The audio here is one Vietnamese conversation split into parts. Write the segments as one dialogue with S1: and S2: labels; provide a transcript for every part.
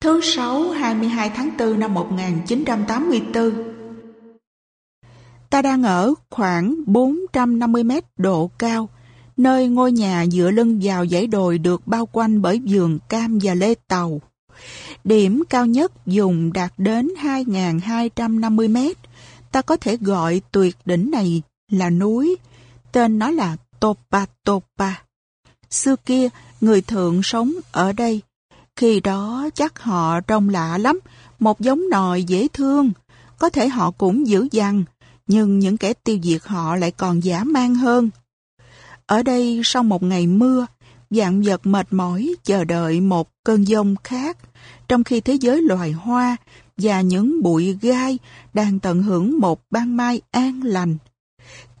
S1: Thứ Sáu 22 tháng 4 năm 1984 Ta đang ở khoảng 450 mét độ cao, nơi ngôi nhà dựa lưng vào dãy đồi được bao quanh bởi vườn cam và lê tàu. Điểm cao nhất dùng đạt đến 2.250 mét. Ta có thể gọi tuyệt đỉnh này là núi. Tên nó là Topa Topa. Xưa kia, người thượng sống ở đây. Khi đó chắc họ trông lạ lắm, một giống nòi dễ thương. Có thể họ cũng dữ dằn, nhưng những kẻ tiêu diệt họ lại còn giả man hơn. Ở đây sau một ngày mưa, dạng vật mệt mỏi chờ đợi một cơn giông khác, trong khi thế giới loài hoa và những bụi gai đang tận hưởng một ban mai an lành.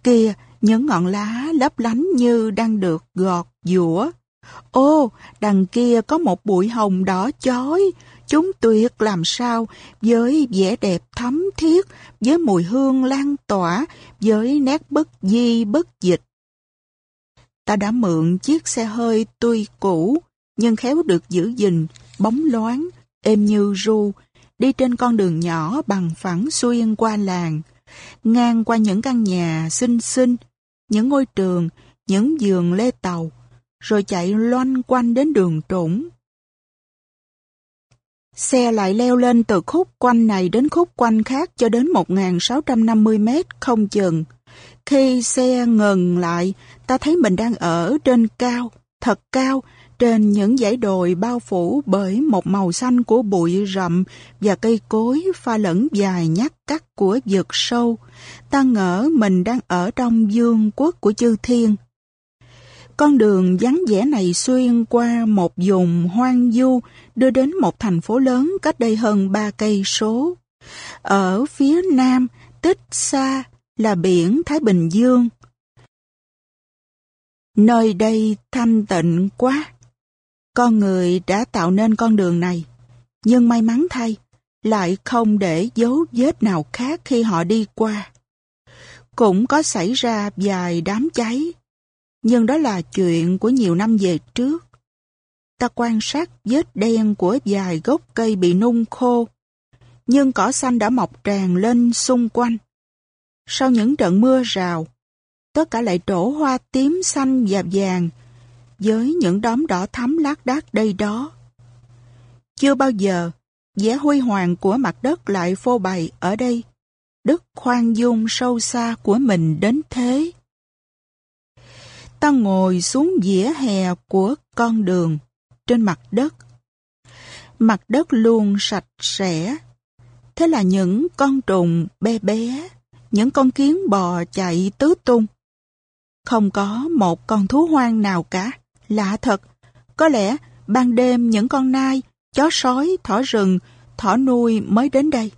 S1: Kia, những ngọn lá lấp lánh như đang được gọt dũa Ô, đằng kia có một bụi hồng đỏ chói, chúng tuyệt làm sao, với vẻ đẹp thấm thiết, với mùi hương lan tỏa, với nét bất di bất dịch. Ta đã mượn chiếc xe hơi tuy cũ, nhưng khéo được giữ gìn, bóng loáng, êm như ru, đi trên con đường nhỏ bằng phẳng xuyên qua làng, ngang qua những căn nhà xinh xinh, những ngôi trường, những giường lê tàu, rồi chạy loanh quanh đến đường trũng. Xe lại leo lên từ khúc quanh này đến khúc quanh khác cho đến 1.650 mét không chừng. Khi xe ngừng lại, ta thấy mình đang ở trên cao, thật cao, trên những dãy đồi bao phủ bởi một màu xanh của bụi rậm và cây cối pha lẫn dài nhát cắt của vực sâu, ta ngỡ mình đang ở trong dương quốc của chư thiên. Con đường vắng vẻ này xuyên qua một vùng hoang du đưa đến một thành phố lớn cách đây hơn ba cây số. Ở phía nam, tích xa là biển Thái Bình Dương. Nơi đây thanh tịnh quá. Con người đã tạo nên con đường này, nhưng may mắn thay, lại không để dấu vết nào khác khi họ đi qua. Cũng có xảy ra vài đám cháy, nhưng đó là chuyện của nhiều năm về trước. Ta quan sát vết đen của vài gốc cây bị nung khô, nhưng cỏ xanh đã mọc tràn lên xung quanh. Sau những trận mưa rào, tất cả lại trổ hoa tím xanh và vàng, với những đốm đỏ thắm lác đác đây đó. Chưa bao giờ, vẻ huy hoàng của mặt đất lại phô bày ở đây, đất khoan dung sâu xa của mình đến thế. Ta ngồi xuống dĩa hè của con đường, trên mặt đất. Mặt đất luôn sạch sẽ. Thế là những con trùng bé bé, những con kiến bò chạy tứ tung. Không có một con thú hoang nào cả. Lạ thật, có lẽ ban đêm những con nai, chó sói, thỏ rừng, thỏ nuôi mới đến đây.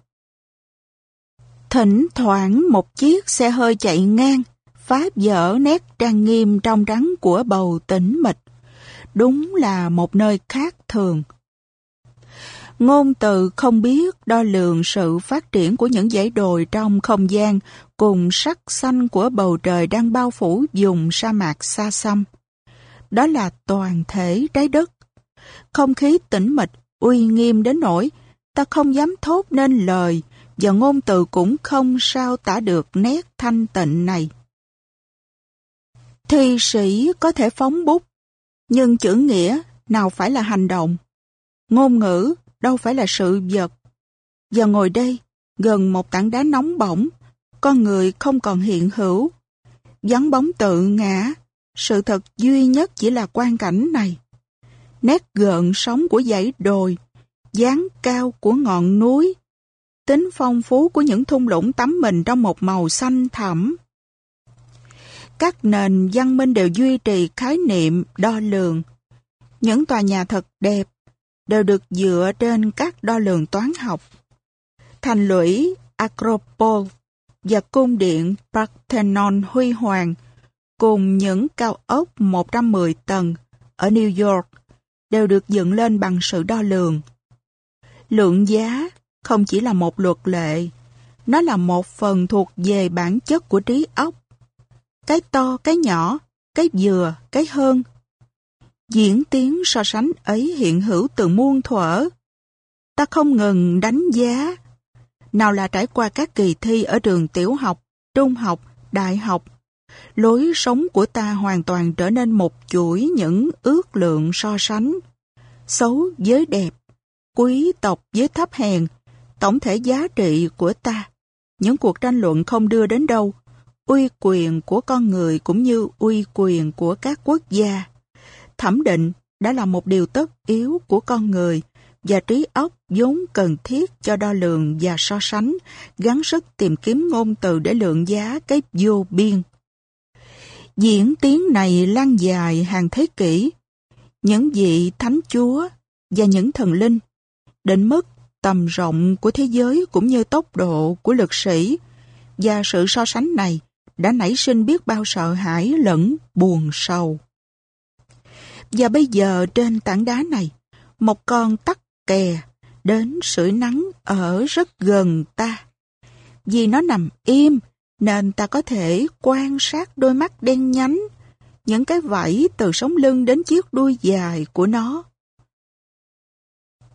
S1: Thỉnh thoảng một chiếc xe hơi chạy ngang, phá vỡ nét trang nghiêm trong trắng của bầu tĩnh mịch. Đúng là một nơi khác thường. Ngôn từ không biết đo lường sự phát triển của những dãy đồi trong không gian cùng sắc xanh của bầu trời đang bao phủ vùng sa mạc xa xăm đó là toàn thể trái đất. Không khí tĩnh mịch, uy nghiêm đến nỗi ta không dám thốt nên lời và ngôn từ cũng không sao tả được nét thanh tịnh này. Thi sĩ có thể phóng bút, nhưng chữ nghĩa nào phải là hành động. Ngôn ngữ đâu phải là sự vật. giờ ngồi đây, gần một tảng đá nóng bỏng, con người không còn hiện hữu. Vắng bóng tự ngã, sự thật duy nhất chỉ là quan cảnh này. Nét gợn sóng của dãy đồi, dáng cao của ngọn núi, tính phong phú của những thung lũng tắm mình trong một màu xanh thẳm. Các nền văn minh đều duy trì khái niệm đo lường. Những tòa nhà thật đẹp đều được dựa trên các đo lường toán học. Thành lũy Acropole và cung điện Parthenon huy hoàng cùng những cao ốc 110 tầng ở New York đều được dựng lên bằng sự đo lường. Lượng giá không chỉ là một luật lệ, nó là một phần thuộc về bản chất của trí óc. Cái to, cái nhỏ, cái vừa, cái hơn. Diễn tiến so sánh ấy hiện hữu từ muôn thuở. ta không ngừng đánh giá. Nào là trải qua các kỳ thi ở trường tiểu học, trung học, đại học. Lối sống của ta hoàn toàn trở nên một chuỗi những ước lượng so sánh. Xấu với đẹp, quý tộc với thấp hèn, tổng thể giá trị của ta. Những cuộc tranh luận không đưa đến đâu, uy quyền của con người cũng như uy quyền của các quốc gia. Thẩm định đã là một điều tất yếu của con người và trí óc vốn cần thiết cho đo lường và so sánh, gắng sức tìm kiếm ngôn từ để lượng giá cái vô biên. Diễn tiến này lan dài hàng thế kỷ. Những vị thánh chúa và những thần linh định mức tầm rộng của thế giới cũng như tốc độ của lực sĩ và sự so sánh này đã nảy sinh biết bao sợ hãi lẫn buồn sầu. Và bây giờ trên tảng đá này, một con tắc kè đến sưởi nắng ở rất gần ta. Vì nó nằm im, nên ta có thể quan sát đôi mắt đen nhánh, những cái vảy từ sống lưng đến chiếc đuôi dài của nó.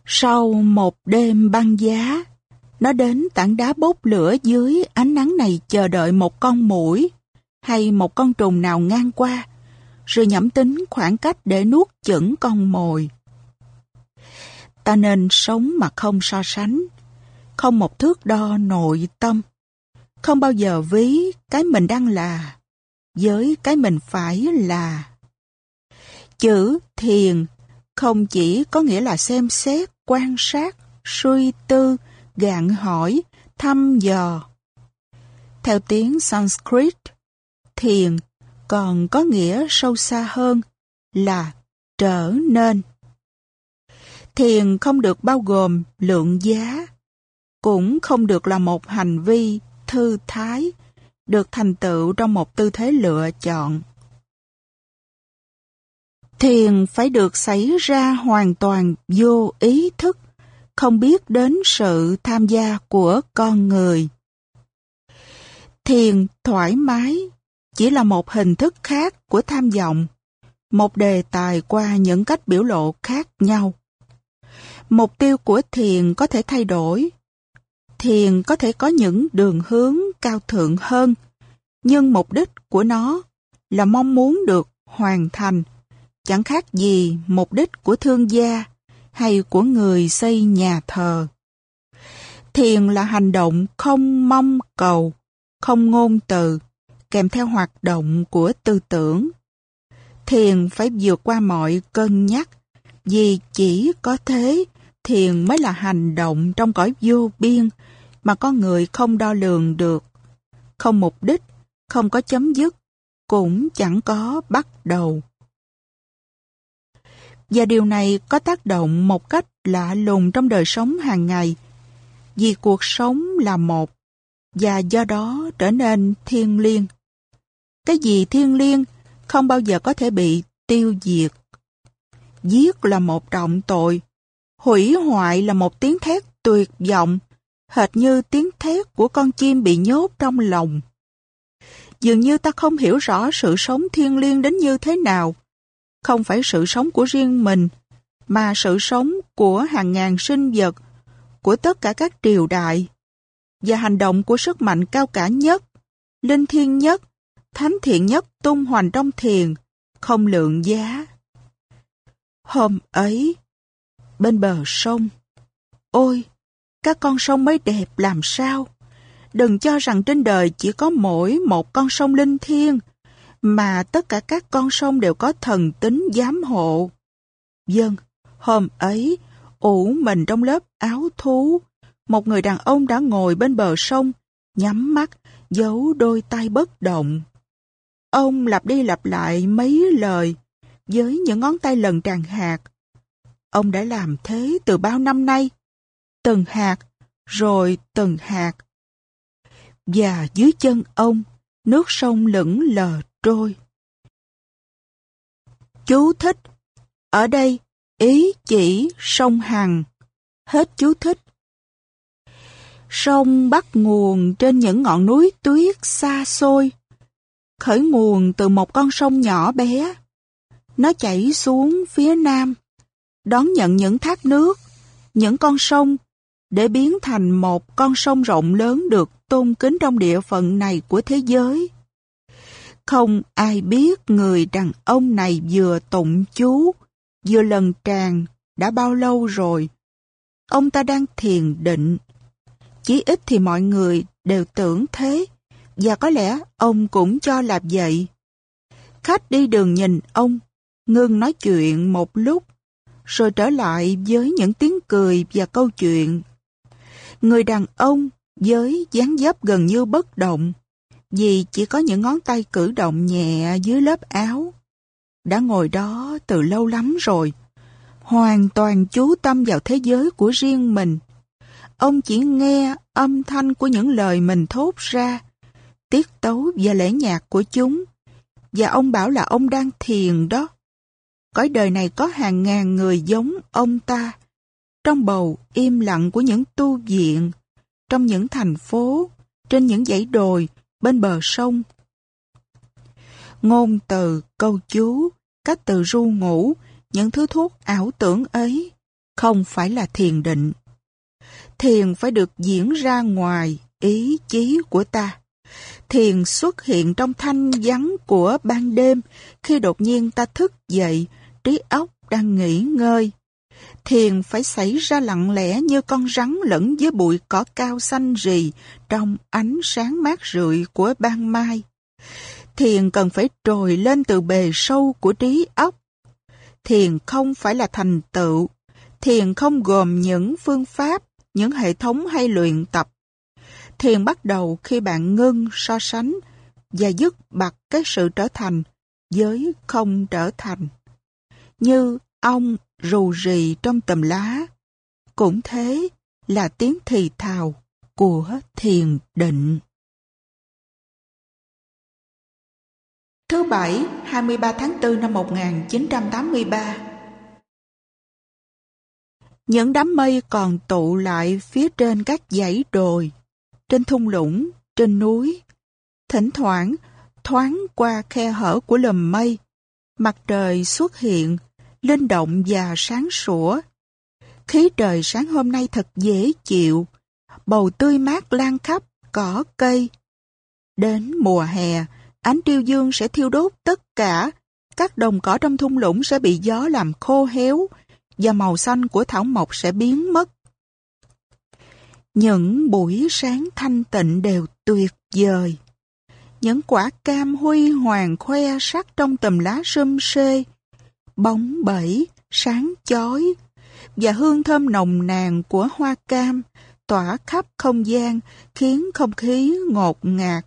S1: Sau một đêm băng giá, nó đến tảng đá bốc lửa dưới ánh nắng này chờ đợi một con mũi hay một con trùng nào ngang qua, rồi nhẩm tính khoảng cách để nuốt chửng con mồi. Ta nên sống mà không so sánh, không một thước đo nội tâm, không bao giờ ví cái mình đang là với cái mình phải là. Chữ thiền không chỉ có nghĩa là xem xét, quan sát, suy tư, gạn hỏi, thăm dò. Theo tiếng Sanskrit, thiền còn có nghĩa sâu xa hơn là trở nên. Thiền không được bao gồm lượng giá, cũng không được là một hành vi thư thái, được thành tựu trong một tư thế lựa chọn. Thiền phải được xảy ra hoàn toàn vô ý thức, không biết đến sự tham gia của con người. Thiền thoải mái chỉ là một hình thức khác của tham vọng, một đề tài qua những cách biểu lộ khác nhau. Mục tiêu của thiền có thể thay đổi. Thiền có thể có những đường hướng cao thượng hơn, nhưng mục đích của nó là mong muốn được hoàn thành, chẳng khác gì mục đích của thương gia hay của người xây nhà thờ. Thiền là hành động không mong cầu, không ngôn từ, kèm theo hoạt động của tư tưởng. Thiền phải vượt qua mọi cân nhắc, vì chỉ có thế thiền mới là hành động trong cõi vô biên mà con người không đo lường được. Không mục đích, không có chấm dứt, cũng chẳng có bắt đầu. Và điều này có tác động một cách lạ lùng trong đời sống hàng ngày, vì cuộc sống là một, và do đó trở nên thiêng liêng. Cái gì thiêng liêng không bao giờ có thể bị tiêu diệt. Giết là một trọng tội, hủy hoại là một tiếng thét tuyệt vọng, hệt như tiếng thét của con chim bị nhốt trong lòng. Dường như ta không hiểu rõ sự sống thiêng liêng đến như thế nào. Không phải sự sống của riêng mình, mà sự sống của hàng ngàn sinh vật, của tất cả các triều đại, và hành động của sức mạnh cao cả nhất, linh thiêng nhất, thánh thiện nhất tung hoành trong thiền, không lượng giá. Hôm ấy, bên bờ sông, ôi, các con sông mới đẹp làm sao? Đừng cho rằng trên đời chỉ có mỗi một con sông linh thiêng, mà tất cả các con sông đều có thần tính giám hộ. Dân, hôm ấy, ủ mình trong lớp áo thú, một người đàn ông đã ngồi bên bờ sông, nhắm mắt, giấu đôi tay bất động. Ông lặp đi lặp lại mấy lời, với những ngón tay lần tràn hạt. Ông đã làm thế từ bao năm nay. Từng hạt, rồi từng hạt. Và dưới chân ông, nước sông lững lờ trôi. Chú thích. Ở đây, ý chỉ sông Hằng. Hết chú thích. Sông bắt nguồn trên những ngọn núi tuyết xa xôi khởi nguồn từ một con sông nhỏ bé. Nó chảy xuống phía nam, đón nhận những thác nước những con sông để biến thành một con sông rộng lớn được tôn kính trong địa phận này của thế giới. Không ai biết người đàn ông này vừa tụng chú, vừa lần tràn đã bao lâu rồi. Ông ta đang thiền định. Chí ít thì mọi người đều tưởng thế, và có lẽ ông cũng cho là vậy. Khách đi đường nhìn ông, ngưng nói chuyện một lúc, rồi trở lại với những tiếng cười và câu chuyện. Người đàn ông với dáng dấp gần như bất động, vì chỉ có những ngón tay cử động nhẹ dưới lớp áo. Đã ngồi đó từ lâu lắm rồi, hoàn toàn chú tâm vào thế giới của riêng mình. Ông chỉ nghe âm thanh của những lời mình thốt ra, tiết tấu và lễ nhạc của chúng. Và ông bảo là ông đang thiền đó. Cõi đời này có hàng ngàn người giống ông ta. Trong bầu im lặng của những tu viện, trong những thành phố, trên những dãy đồi, bên bờ sông. Ngôn từ, câu chú, cách từ ru ngủ, những thứ thuốc ảo tưởng ấy không phải là thiền định. Thiền phải được diễn ra ngoài ý chí của ta. Thiền xuất hiện trong thanh vắng của ban đêm khi đột nhiên ta thức dậy, trí óc đang nghỉ ngơi. Thiền phải xảy ra lặng lẽ như con rắn lẫn với bụi cỏ cao xanh rì trong ánh sáng mát rượi của ban mai. Thiền cần phải trồi lên từ bề sâu của trí óc. Thiền không phải là thành tựu. Thiền không gồm những phương pháp, những hệ thống hay luyện tập. Thiền bắt đầu khi bạn ngưng so sánh và dứt bật cái sự trở thành với không trở thành. Như ong rù rì trong tầm lá. Cũng thế là tiếng thì thào của thiền định. Thứ Bảy, 23 tháng 4 năm 1983 Những đám mây còn tụ lại phía trên các dãy đồi, trên thung lũng, trên núi. Thỉnh thoảng, thoáng qua khe hở của lùm mây, mặt trời xuất hiện linh động và sáng sủa. Khí trời sáng hôm nay thật dễ chịu, bầu tươi mát lan khắp, cỏ cây. Đến mùa hè, ánh tiêu dương sẽ thiêu đốt tất cả, các đồng cỏ trong thung lũng sẽ bị gió làm khô héo, và màu xanh của thảo mộc sẽ biến mất. Những buổi sáng thanh tịnh đều tuyệt vời. Những quả cam huy hoàng khoe sắc trong tầm lá sum xê, bóng bẩy, sáng chói và hương thơm nồng nàn của hoa cam tỏa khắp không gian khiến không khí ngột ngạt.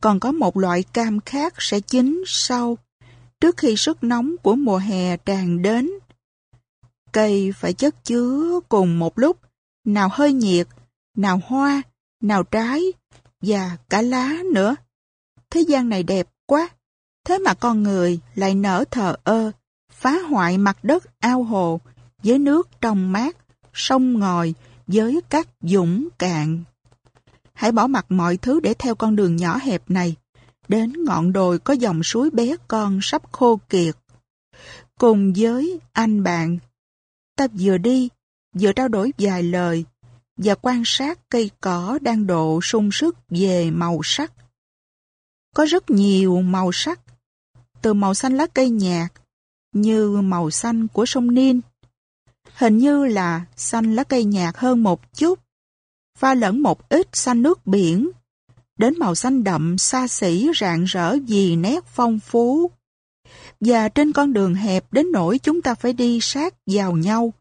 S1: Còn có một loại cam khác sẽ chín sau, trước khi sức nóng của mùa hè tràn đến. Cây phải chất chứa cùng một lúc, nào hơi nhiệt, nào hoa, nào trái, và cả lá nữa. Thế gian này đẹp quá, thế mà con người lại nở thờ ơ, phá hoại mặt đất ao hồ với nước trong mát, sông ngòi với các dũng cạn. Hãy bỏ mặt mọi thứ để theo con đường nhỏ hẹp này, đến ngọn đồi có dòng suối bé con sắp khô kiệt. Cùng với anh bạn, ta vừa đi, vừa trao đổi vài lời, và quan sát cây cỏ đang độ sung sức về màu sắc. Có rất nhiều màu sắc, từ màu xanh lá cây nhạt như màu xanh của sông Nin. Hình như là xanh lá cây nhạt hơn một chút, pha lẫn một ít xanh nước biển, đến màu xanh đậm xa xỉ rạng rỡ vì nét phong phú. Và trên con đường hẹp đến nỗi chúng ta phải đi sát vào nhau.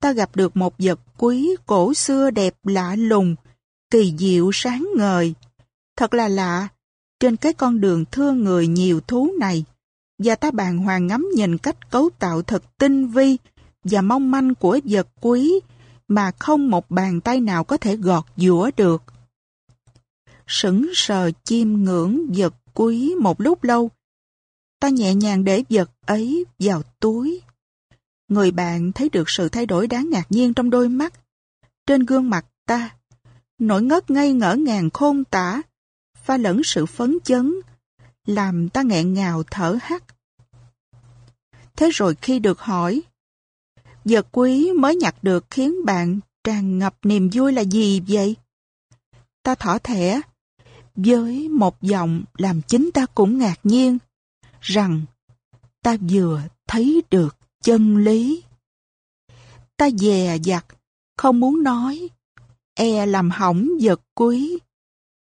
S1: Ta gặp được một vật quý cổ xưa đẹp lạ lùng, kỳ diệu sáng ngời. Thật là lạ, trên cái con đường thương người nhiều thú này, và ta bàn hoàng ngắm nhìn cách cấu tạo thật tinh vi và mong manh của vật quý mà không một bàn tay nào có thể gọt giũa được. Sững sờ chiêm ngưỡng vật quý một lúc lâu, ta nhẹ nhàng để vật ấy vào túi. Người bạn thấy được sự thay đổi đáng ngạc nhiên trong đôi mắt, trên gương mặt ta, nỗi ngất ngây ngỡ ngàng khôn tả, pha lẫn sự phấn chấn, làm ta nghẹn ngào thở hắt. Thế rồi khi được hỏi, Vật quý mới nhặt được khiến bạn tràn ngập niềm vui là gì vậy? Ta thỏ thẻ, với một giọng làm chính ta cũng ngạc nhiên, rằng ta vừa thấy được chân lý. Ta dè dặt, không muốn nói, e làm hỏng vật quý.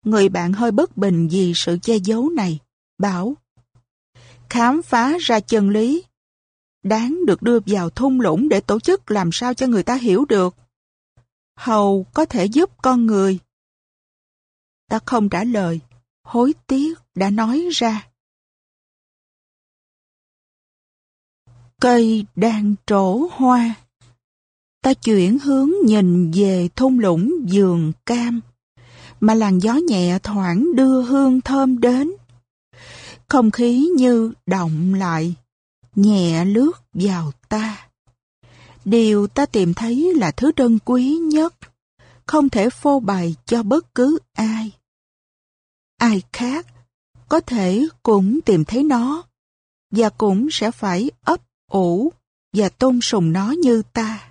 S1: Người bạn hơi bất bình vì sự che giấu này, bảo khám phá ra chân lý đáng được đưa vào thung lũng để tổ chức làm sao cho người ta hiểu được. Hầu có thể giúp con người. Ta không trả lời, hối tiếc đã nói ra. Cây đang trổ hoa. Ta chuyển hướng nhìn về thung lũng vườn cam, mà làn gió nhẹ thoảng đưa hương thơm đến. Không khí như động lại nhẹ lướt vào ta. Điều ta tìm thấy là thứ trân quý nhất, không thể phô bày cho bất cứ ai. Ai khác có thể cũng tìm thấy nó, và cũng sẽ phải ấp ủ và tôn sùng nó như ta.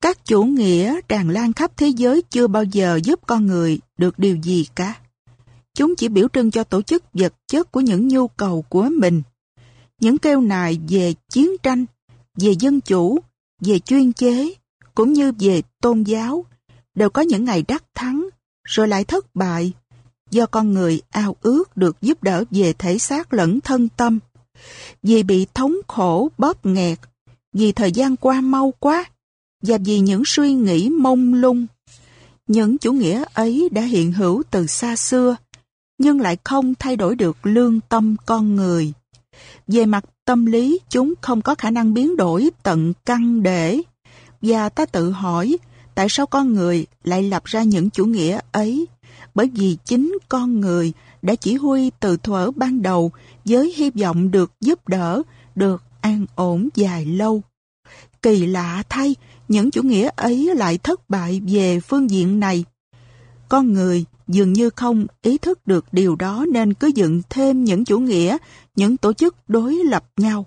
S1: Các chủ nghĩa tràn lan khắp thế giới chưa bao giờ giúp con người được điều gì cả. Chúng chỉ biểu trưng cho tổ chức vật chất của những nhu cầu của mình những kêu nài về chiến tranh, về dân chủ, về chuyên chế, cũng như về tôn giáo, đều có những ngày đắc thắng, rồi lại thất bại, do con người ao ước được giúp đỡ về thể xác lẫn thân tâm, vì bị thống khổ bóp nghẹt, vì thời gian qua mau quá, và vì những suy nghĩ mông lung. Những chủ nghĩa ấy đã hiện hữu từ xa xưa, nhưng lại không thay đổi được lương tâm con người. Về mặt tâm lý, chúng không có khả năng biến đổi tận căn để. Và ta tự hỏi, tại sao con người lại lập ra những chủ nghĩa ấy? Bởi vì chính con người đã chỉ huy từ thuở ban đầu với hy vọng được giúp đỡ, được an ổn dài lâu. Kỳ lạ thay, những chủ nghĩa ấy lại thất bại về phương diện này. Con người dường như không ý thức được điều đó nên cứ dựng thêm những chủ nghĩa, những tổ chức đối lập nhau.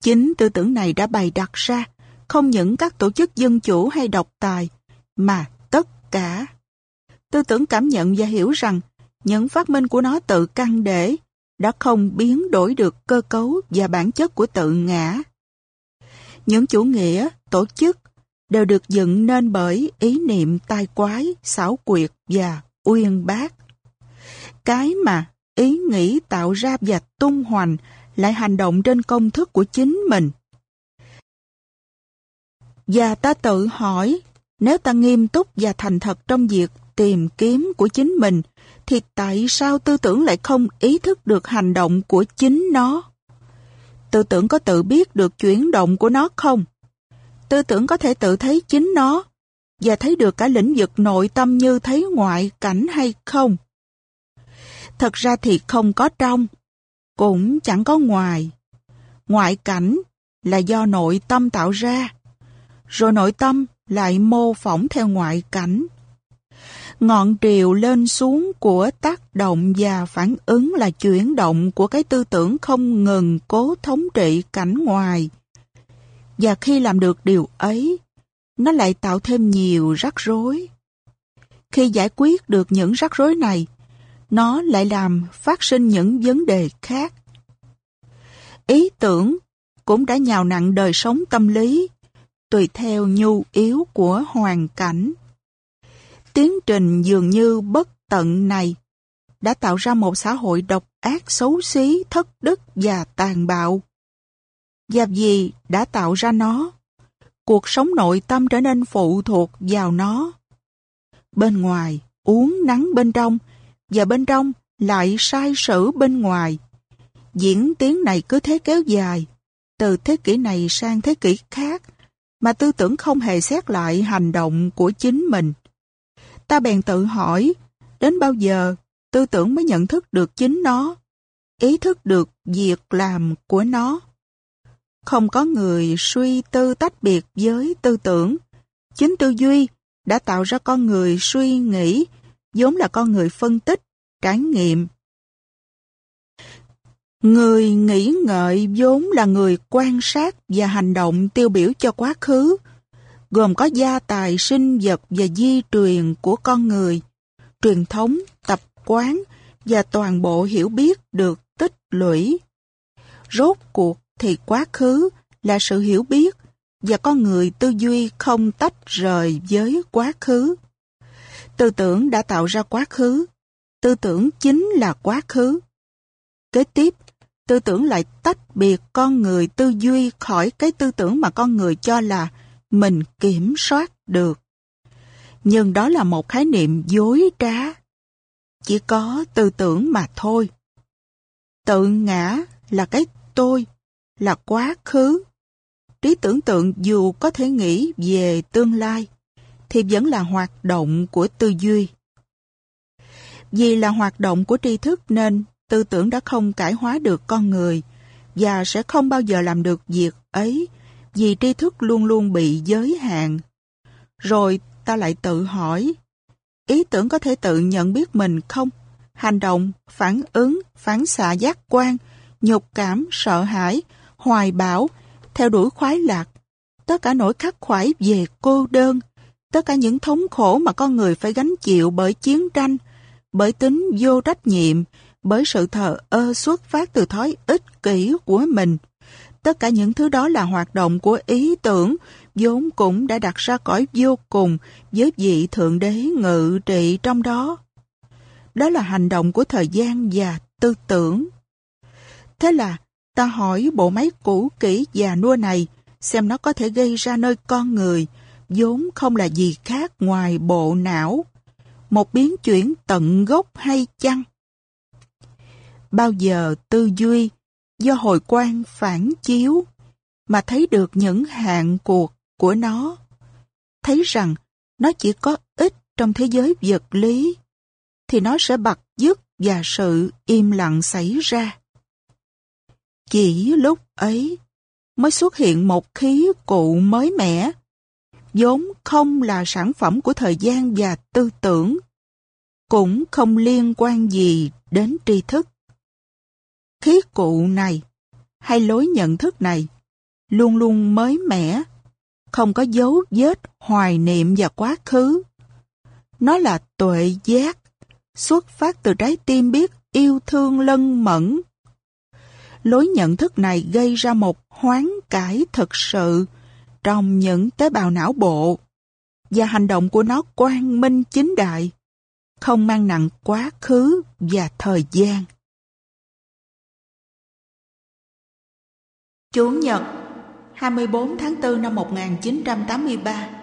S1: Chính tư tưởng này đã bày đặt ra không những các tổ chức dân chủ hay độc tài, mà tất cả. Tư tưởng cảm nhận và hiểu rằng những phát minh của nó tự căn để đã không biến đổi được cơ cấu và bản chất của tự ngã. Những chủ nghĩa, tổ chức đều được dựng nên bởi ý niệm tai quái, xảo quyệt và uyên bác. Cái mà ý nghĩ tạo ra và tung hoành lại hành động trên công thức của chính mình. Và ta tự hỏi, nếu ta nghiêm túc và thành thật trong việc tìm kiếm của chính mình, thì tại sao tư tưởng lại không ý thức được hành động của chính nó? Tư tưởng có tự biết được chuyển động của nó không? Tư tưởng có thể tự thấy chính nó và thấy được cả lĩnh vực nội tâm như thấy ngoại cảnh hay không. Thật ra thì không có trong, cũng chẳng có ngoài. Ngoại cảnh là do nội tâm tạo ra, rồi nội tâm lại mô phỏng theo ngoại cảnh. Ngọn triều lên xuống của tác động và phản ứng là chuyển động của cái tư tưởng không ngừng cố thống trị cảnh ngoài và khi làm được điều ấy, nó lại tạo thêm nhiều rắc rối. Khi giải quyết được những rắc rối này, nó lại làm phát sinh những vấn đề khác. Ý tưởng cũng đã nhào nặng đời sống tâm lý, tùy theo nhu yếu của hoàn cảnh. Tiến trình dường như bất tận này đã tạo ra một xã hội độc ác xấu xí, thất đức và tàn bạo và vì đã tạo ra nó, cuộc sống nội tâm trở nên phụ thuộc vào nó. Bên ngoài, uống nắng bên trong, và bên trong lại sai sử bên ngoài. Diễn tiến này cứ thế kéo dài, từ thế kỷ này sang thế kỷ khác, mà tư tưởng không hề xét lại hành động của chính mình. Ta bèn tự hỏi, đến bao giờ tư tưởng mới nhận thức được chính nó, ý thức được việc làm của nó. Không có người suy tư tách biệt với tư tưởng. Chính tư duy đã tạo ra con người suy nghĩ, vốn là con người phân tích, trải nghiệm. Người nghĩ ngợi vốn là người quan sát và hành động tiêu biểu cho quá khứ, gồm có gia tài sinh vật và di truyền của con người, truyền thống, tập quán và toàn bộ hiểu biết được tích lũy. Rốt cuộc thì quá khứ là sự hiểu biết và con người tư duy không tách rời với quá khứ. Tư tưởng đã tạo ra quá khứ, tư tưởng chính là quá khứ. Kế tiếp, tư tưởng lại tách biệt con người tư duy khỏi cái tư tưởng mà con người cho là mình kiểm soát được. Nhưng đó là một khái niệm dối trá. Chỉ có tư tưởng mà thôi. Tự ngã là cái tôi, là quá khứ. Trí tưởng tượng dù có thể nghĩ về tương lai, thì vẫn là hoạt động của tư duy. Vì là hoạt động của tri thức nên tư tưởng đã không cải hóa được con người và sẽ không bao giờ làm được việc ấy vì tri thức luôn luôn bị giới hạn. Rồi ta lại tự hỏi, ý tưởng có thể tự nhận biết mình không? Hành động, phản ứng, phản xạ giác quan, nhục cảm, sợ hãi, hoài bão, theo đuổi khoái lạc, tất cả nỗi khắc khoải về cô đơn, tất cả những thống khổ mà con người phải gánh chịu bởi chiến tranh, bởi tính vô trách nhiệm, bởi sự thờ ơ xuất phát từ thói ích kỷ của mình. Tất cả những thứ đó là hoạt động của ý tưởng, vốn cũng đã đặt ra cõi vô cùng với vị Thượng Đế ngự trị trong đó. Đó là hành động của thời gian và tư tưởng. Thế là, ta hỏi bộ máy cũ kỹ và nua này, xem nó có thể gây ra nơi con người, vốn không là gì khác ngoài bộ não. Một biến chuyển tận gốc hay chăng? Bao giờ tư duy, do hồi quan phản chiếu, mà thấy được những hạn cuộc của nó, thấy rằng nó chỉ có ích trong thế giới vật lý, thì nó sẽ bật dứt và sự im lặng xảy ra. Chỉ lúc ấy mới xuất hiện một khí cụ mới mẻ, vốn không là sản phẩm của thời gian và tư tưởng, cũng không liên quan gì đến tri thức. Khí cụ này, hay lối nhận thức này, luôn luôn mới mẻ, không có dấu vết hoài niệm và quá khứ. Nó là tuệ giác, xuất phát từ trái tim biết yêu thương lân mẫn. Lối nhận thức này gây ra một hoán cải thực sự trong những tế bào não bộ và hành động của nó quang minh chính đại, không mang nặng quá khứ và thời gian. Chủ nhật 24 tháng 4 năm 1983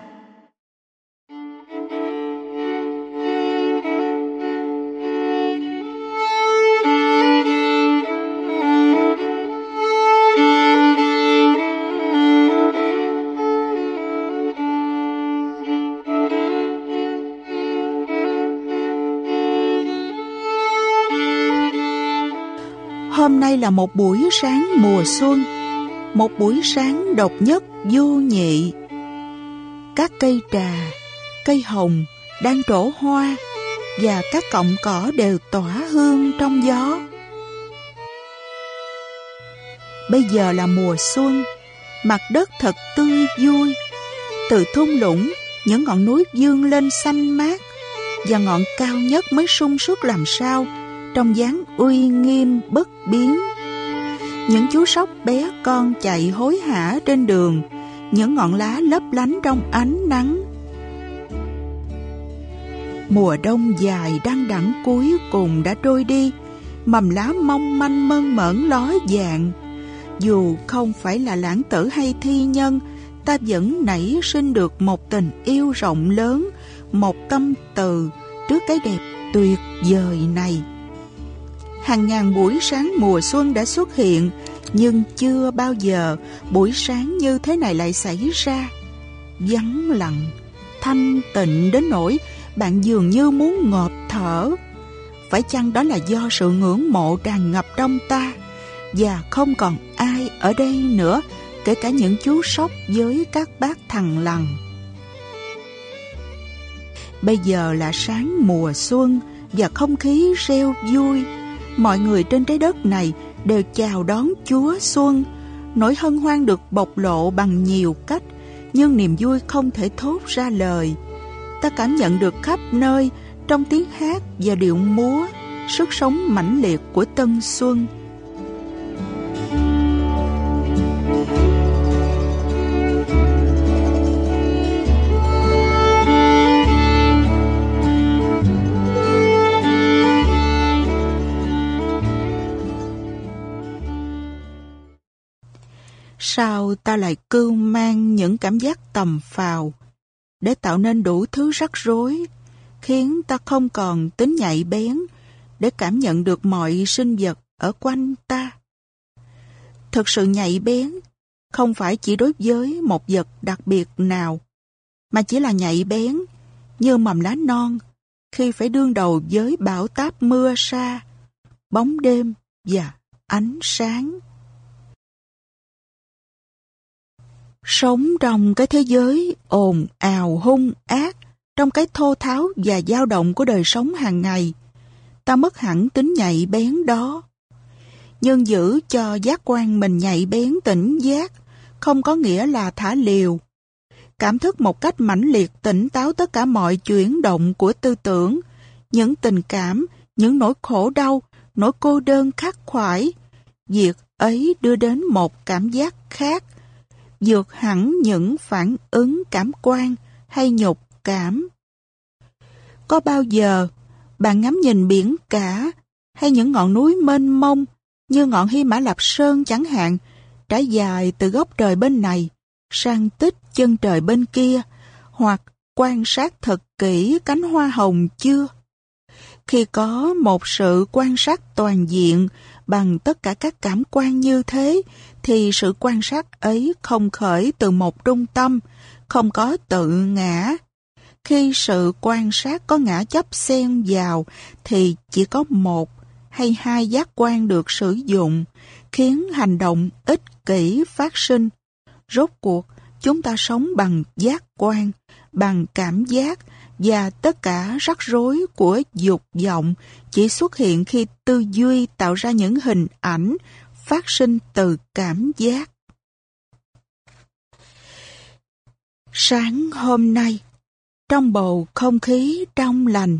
S1: Hôm nay là một buổi sáng mùa xuân, một buổi sáng độc nhất vô nhị. Các cây trà, cây hồng đang trổ hoa và các cọng cỏ đều tỏa hương trong gió. Bây giờ là mùa xuân, mặt đất thật tươi vui. Từ thung lũng, những ngọn núi dương lên xanh mát và ngọn cao nhất mới sung suốt làm sao trong dáng uy nghiêm bất biến. Những chú sóc bé con chạy hối hả trên đường, những ngọn lá lấp lánh trong ánh nắng. Mùa đông dài đang đẳng cuối cùng đã trôi đi, mầm lá mong manh mơn mởn ló dạng. Dù không phải là lãng tử hay thi nhân, ta vẫn nảy sinh được một tình yêu rộng lớn, một tâm từ trước cái đẹp tuyệt vời này hàng ngàn buổi sáng mùa xuân đã xuất hiện, nhưng chưa bao giờ buổi sáng như thế này lại xảy ra. Vắng lặng, thanh tịnh đến nỗi bạn dường như muốn ngộp thở. Phải chăng đó là do sự ngưỡng mộ tràn ngập trong ta và không còn ai ở đây nữa, kể cả những chú sóc với các bác thằng lằn. Bây giờ là sáng mùa xuân và không khí reo vui mọi người trên trái đất này đều chào đón Chúa Xuân. Nỗi hân hoan được bộc lộ bằng nhiều cách, nhưng niềm vui không thể thốt ra lời. Ta cảm nhận được khắp nơi trong tiếng hát và điệu múa, sức sống mãnh liệt của tân xuân. Sao ta lại cưu mang những cảm giác tầm phào để tạo nên đủ thứ rắc rối, khiến ta không còn tính nhạy bén để cảm nhận được mọi sinh vật ở quanh ta. Thực sự nhạy bén không phải chỉ đối với một vật đặc biệt nào, mà chỉ là nhạy bén như mầm lá non khi phải đương đầu với bão táp mưa sa, bóng đêm và ánh sáng. Sống trong cái thế giới ồn ào hung ác, trong cái thô tháo và dao động của đời sống hàng ngày, ta mất hẳn tính nhạy bén đó. Nhưng giữ cho giác quan mình nhạy bén tỉnh giác, không có nghĩa là thả liều. Cảm thức một cách mãnh liệt tỉnh táo tất cả mọi chuyển động của tư tưởng, những tình cảm, những nỗi khổ đau, nỗi cô đơn khắc khoải. Việc ấy đưa đến một cảm giác khác, vượt hẳn những phản ứng cảm quan hay nhục cảm. Có bao giờ bạn ngắm nhìn biển cả hay những ngọn núi mênh mông như ngọn Hy Mã Lạp Sơn chẳng hạn trải dài từ góc trời bên này sang tích chân trời bên kia hoặc quan sát thật kỹ cánh hoa hồng chưa? Khi có một sự quan sát toàn diện bằng tất cả các cảm quan như thế, thì sự quan sát ấy không khởi từ một trung tâm, không có tự ngã. Khi sự quan sát có ngã chấp xen vào, thì chỉ có một hay hai giác quan được sử dụng, khiến hành động ích kỷ phát sinh. Rốt cuộc, chúng ta sống bằng giác quan, bằng cảm giác, và tất cả rắc rối của dục vọng chỉ xuất hiện khi tư duy tạo ra những hình ảnh phát sinh từ cảm giác. Sáng hôm nay, trong bầu không khí trong lành,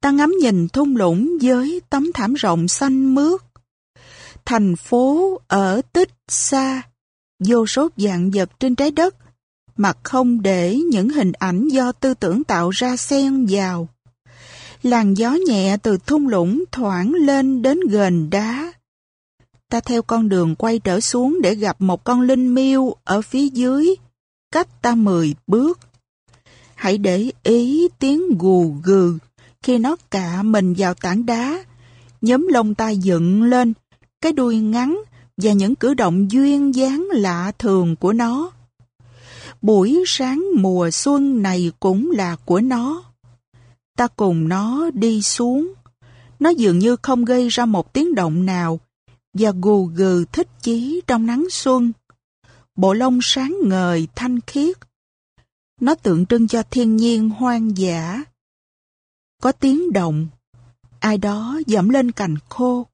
S1: ta ngắm nhìn thung lũng với tấm thảm rộng xanh mướt. Thành phố ở tích xa, vô số dạng vật trên trái đất mà không để những hình ảnh do tư tưởng tạo ra xen vào. Làn gió nhẹ từ thung lũng thoảng lên đến gần đá. Ta theo con đường quay trở xuống để gặp một con linh miêu ở phía dưới, cách ta mười bước. Hãy để ý tiếng gù gừ khi nó cạ mình vào tảng đá, nhóm lông tai dựng lên, cái đuôi ngắn và những cử động duyên dáng lạ thường của nó buổi sáng mùa xuân này cũng là của nó. Ta cùng nó đi xuống. Nó dường như không gây ra một tiếng động nào và gù gừ thích chí trong nắng xuân. Bộ lông sáng ngời thanh khiết. Nó tượng trưng cho thiên nhiên hoang dã. Có tiếng động, ai đó dẫm lên cành khô.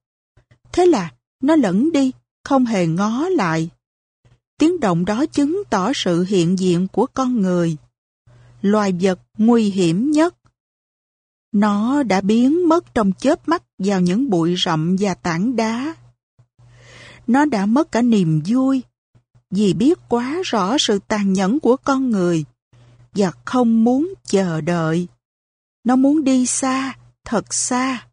S1: Thế là nó lẫn đi, không hề ngó lại. Tiếng động đó chứng tỏ sự hiện diện của con người. Loài vật nguy hiểm nhất. Nó đã biến mất trong chớp mắt vào những bụi rậm và tảng đá. Nó đã mất cả niềm vui vì biết quá rõ sự tàn nhẫn của con người và không muốn chờ đợi. Nó muốn đi xa, thật xa.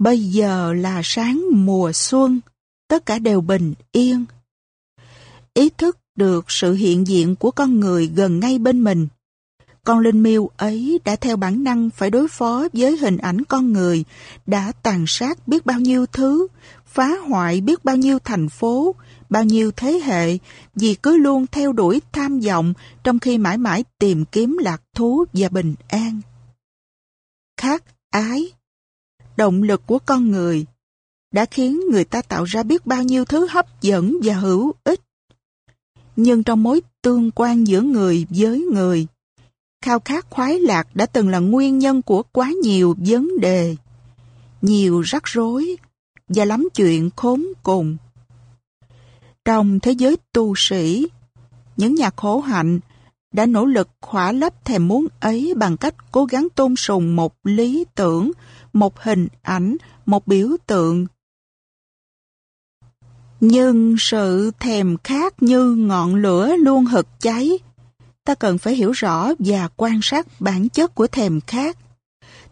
S1: Bây giờ là sáng mùa xuân tất cả đều bình yên. Ý thức được sự hiện diện của con người gần ngay bên mình. Con linh miêu ấy đã theo bản năng phải đối phó với hình ảnh con người, đã tàn sát biết bao nhiêu thứ, phá hoại biết bao nhiêu thành phố, bao nhiêu thế hệ, vì cứ luôn theo đuổi tham vọng trong khi mãi mãi tìm kiếm lạc thú và bình an. Khát ái Động lực của con người đã khiến người ta tạo ra biết bao nhiêu thứ hấp dẫn và hữu ích. Nhưng trong mối tương quan giữa người với người, khao khát khoái lạc đã từng là nguyên nhân của quá nhiều vấn đề. nhiều rắc rối và lắm chuyện khốn cùng. Trong thế giới tu sĩ, những nhà khổ hạnh đã nỗ lực khỏa lấp thèm muốn ấy bằng cách cố gắng tôn sùng một lý tưởng, một hình ảnh, một biểu tượng. Nhưng sự thèm khát như ngọn lửa luôn hực cháy. Ta cần phải hiểu rõ và quan sát bản chất của thèm khát,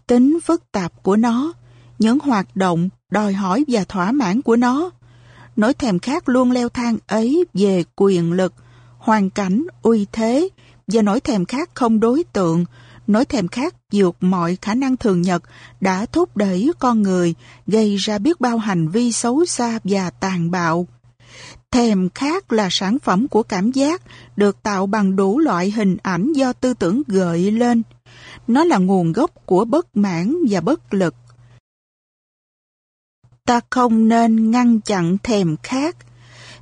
S1: tính phức tạp của nó, những hoạt động, đòi hỏi và thỏa mãn của nó. Nỗi thèm khát luôn leo thang ấy về quyền lực, hoàn cảnh, uy thế và nỗi thèm khát không đối tượng, nỗi thèm khát vượt mọi khả năng thường nhật đã thúc đẩy con người gây ra biết bao hành vi xấu xa và tàn bạo. Thèm khát là sản phẩm của cảm giác được tạo bằng đủ loại hình ảnh do tư tưởng gợi lên. Nó là nguồn gốc của bất mãn và bất lực. Ta không nên ngăn chặn thèm khát,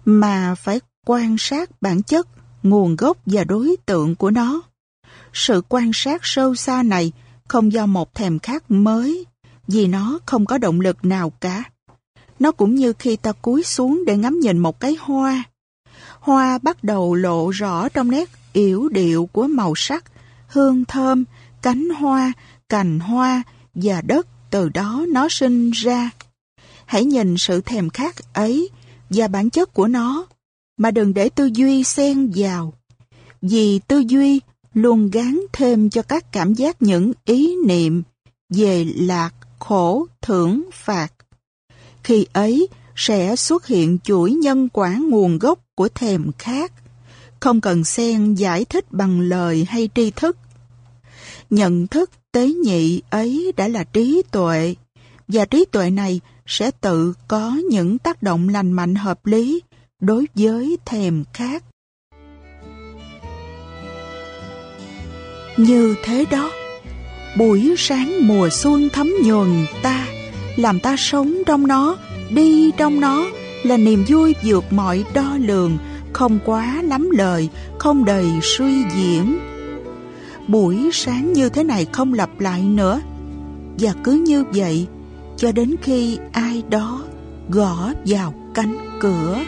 S1: mà phải quan sát bản chất, nguồn gốc và đối tượng của nó. Sự quan sát sâu xa này không do một thèm khát mới, vì nó không có động lực nào cả. Nó cũng như khi ta cúi xuống để ngắm nhìn một cái hoa. Hoa bắt đầu lộ rõ trong nét yểu điệu của màu sắc, hương thơm, cánh hoa, cành hoa và đất từ đó nó sinh ra. Hãy nhìn sự thèm khát ấy và bản chất của nó, mà đừng để tư duy xen vào. Vì tư duy luôn gán thêm cho các cảm giác những ý niệm về lạc, khổ, thưởng, phạt. Khi ấy sẽ xuất hiện chuỗi nhân quả nguồn gốc của thèm khát, không cần xen giải thích bằng lời hay tri thức. Nhận thức tế nhị ấy đã là trí tuệ, và trí tuệ này sẽ tự có những tác động lành mạnh hợp lý đối với thèm khát. Như thế đó, buổi sáng mùa xuân thấm nhuần ta, làm ta sống trong nó, đi trong nó là niềm vui vượt mọi đo lường, không quá lắm lời, không đầy suy diễn. Buổi sáng như thế này không lặp lại nữa. Và cứ như vậy, cho đến khi ai đó gõ vào cánh cửa.